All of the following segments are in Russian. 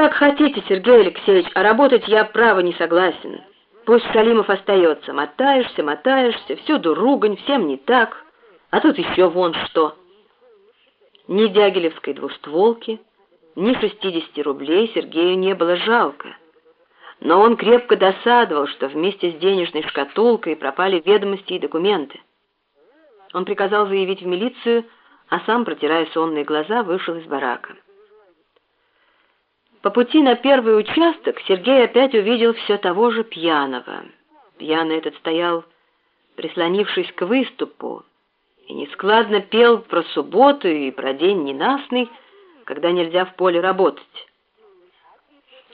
Как хотите, Сергей Алексеевич, а работать я, право, не согласен. Пусть Шалимов остается. Мотаешься, мотаешься, всюду ругань, всем не так. А тут еще вон что. Ни дягилевской двустволки, ни 60 рублей Сергею не было жалко. Но он крепко досадовал, что вместе с денежной шкатулкой пропали ведомости и документы. Он приказал заявить в милицию, а сам, протирая сонные глаза, вышел из барака. По пути на первый участок Сергей опять увидел все того же пьяного. Пьяный этот стоял, прислонившись к выступу, и нескладно пел про субботу и про день ненастный, когда нельзя в поле работать.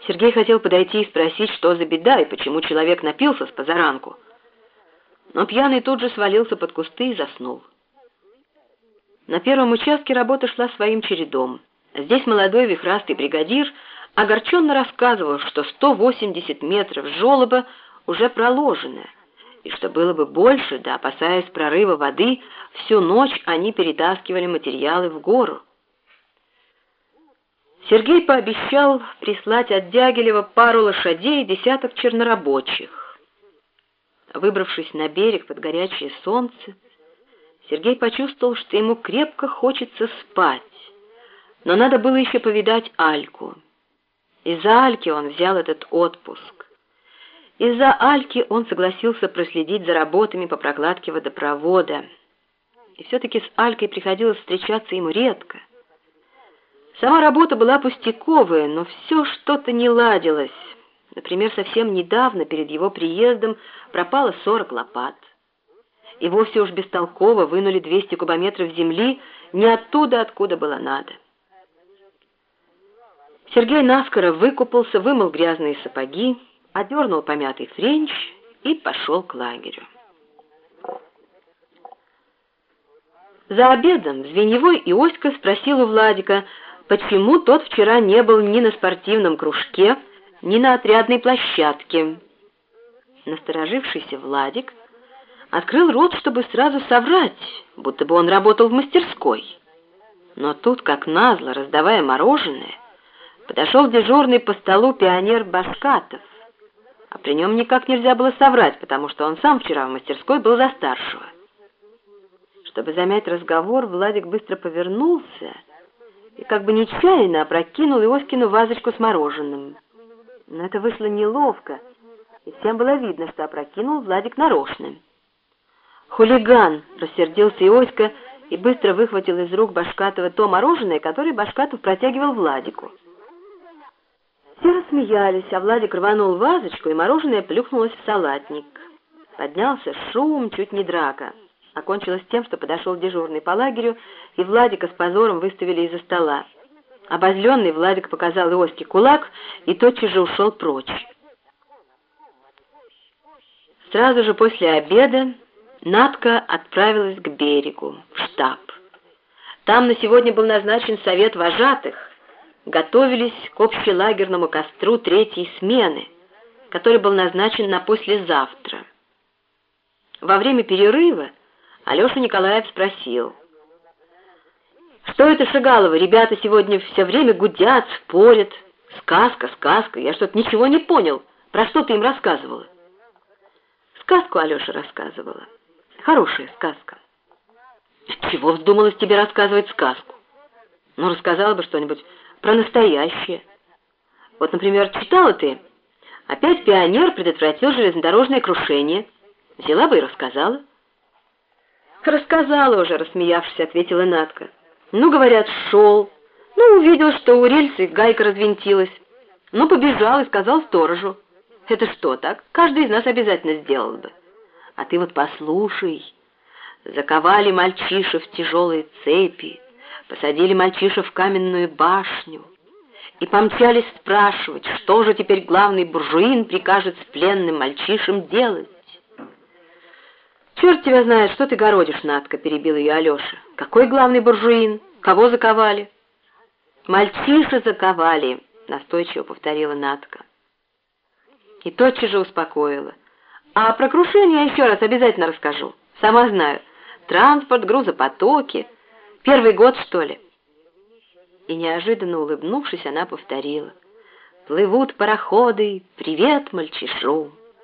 Сергей хотел подойти и спросить, что за беда и почему человек напился с позаранку. Но пьяный тут же свалился под кусты и заснул. На первом участке работа шла своим чередом. Здесь молодой вихрастый бригадир огорченно рассказывал, что 180 метров желоба уже проложены, и что было бы больше, да, опасаясь прорыва воды, всю ночь они перетаскивали материалы в гору. Сергей пообещал прислать от Дягилева пару лошадей и десяток чернорабочих. Выбравшись на берег под горячее солнце, Сергей почувствовал, что ему крепко хочется спать, но надо было еще повидать Альку. Из-за Альки он взял этот отпуск. Из-за Альки он согласился проследить за работами по прокладке водопровода. И все-таки с Алькой приходилось встречаться ему редко. Сама работа была пустяковая, но все что-то не ладилось. Например, совсем недавно, перед его приездом, пропало 40 лопат. И вовсе уж бестолково вынули 200 кубометров земли не оттуда, откуда было надо. Сергей наскоро выкупался, вымыл грязные сапоги, одернул помятый френч и пошел к лагерю. За обедом Звеньевой и Оська спросил у Владика, почему тот вчера не был ни на спортивном кружке, ни на отрядной площадке. Насторожившийся Владик открыл рот, чтобы сразу соврать, будто бы он работал в мастерской. Но тут, как назло, раздавая мороженое, Подошел дежурный по столу пионер Башкатов. А при нем никак нельзя было соврать, потому что он сам вчера в мастерской был за старшего. Чтобы замять разговор, Владик быстро повернулся и как бы нечаянно опрокинул Иоскину вазочку с мороженым. Но это вышло неловко, и всем было видно, что опрокинул Владик нарочно. «Хулиган!» — рассердился Иоська и быстро выхватил из рук Башкатова то мороженое, которое Башкатов протягивал Владику. Все рассмеялись, а Владик рванул вазочку, и мороженое плюхнулось в салатник. Поднялся шум, чуть не драка. Окончилось тем, что подошел дежурный по лагерю, и Владика с позором выставили из-за стола. Обозленный Владик показал Иоське кулак и тотчас же ушел прочь. Сразу же после обеда Надка отправилась к берегу, в штаб. Там на сегодня был назначен совет вожатых, готовились к общелагерному костру третьей смены, который был назначен на послезавтра. Во время перерыва Алеша Николаев спросил, «Что это, Шигалова, ребята сегодня все время гудят, спорят? Сказка, сказка, я что-то ничего не понял. Про что ты им рассказывала?» Сказку Алеша рассказывала. Хорошая сказка. Чего вздумалось тебе рассказывать сказку? Ну, рассказала бы что-нибудь про настоящее. Вот, например, читала ты, опять пионер предотвратил железнодорожное крушение. Взяла бы и рассказала. Рассказала уже, рассмеявшись, ответила Натка. Ну, говорят, шел. Ну, увидел, что у рельсы гайка развинтилась. Ну, побежал и сказал сторожу. Это что так? Каждый из нас обязательно сделал бы. А ты вот послушай. Заковали мальчишев в тяжелые цепи, посадили мальчиша в каменную башню и помчались спрашивать, что же теперь главный буржуин прикажет с пленным мальчишем делать. «Черт тебя знает, что ты городишь, Надка!» — перебил ее Алеша. «Какой главный буржуин? Кого заковали?» «Мальчиша заковали!» — настойчиво повторила Надка. И тотчас же успокоила. «А про крушение я еще раз обязательно расскажу. Сама знаю. Транспорт, грузопотоки...» Первый год, что ли?» И неожиданно улыбнувшись, она повторила. плывут пароходы, привет мальчишу.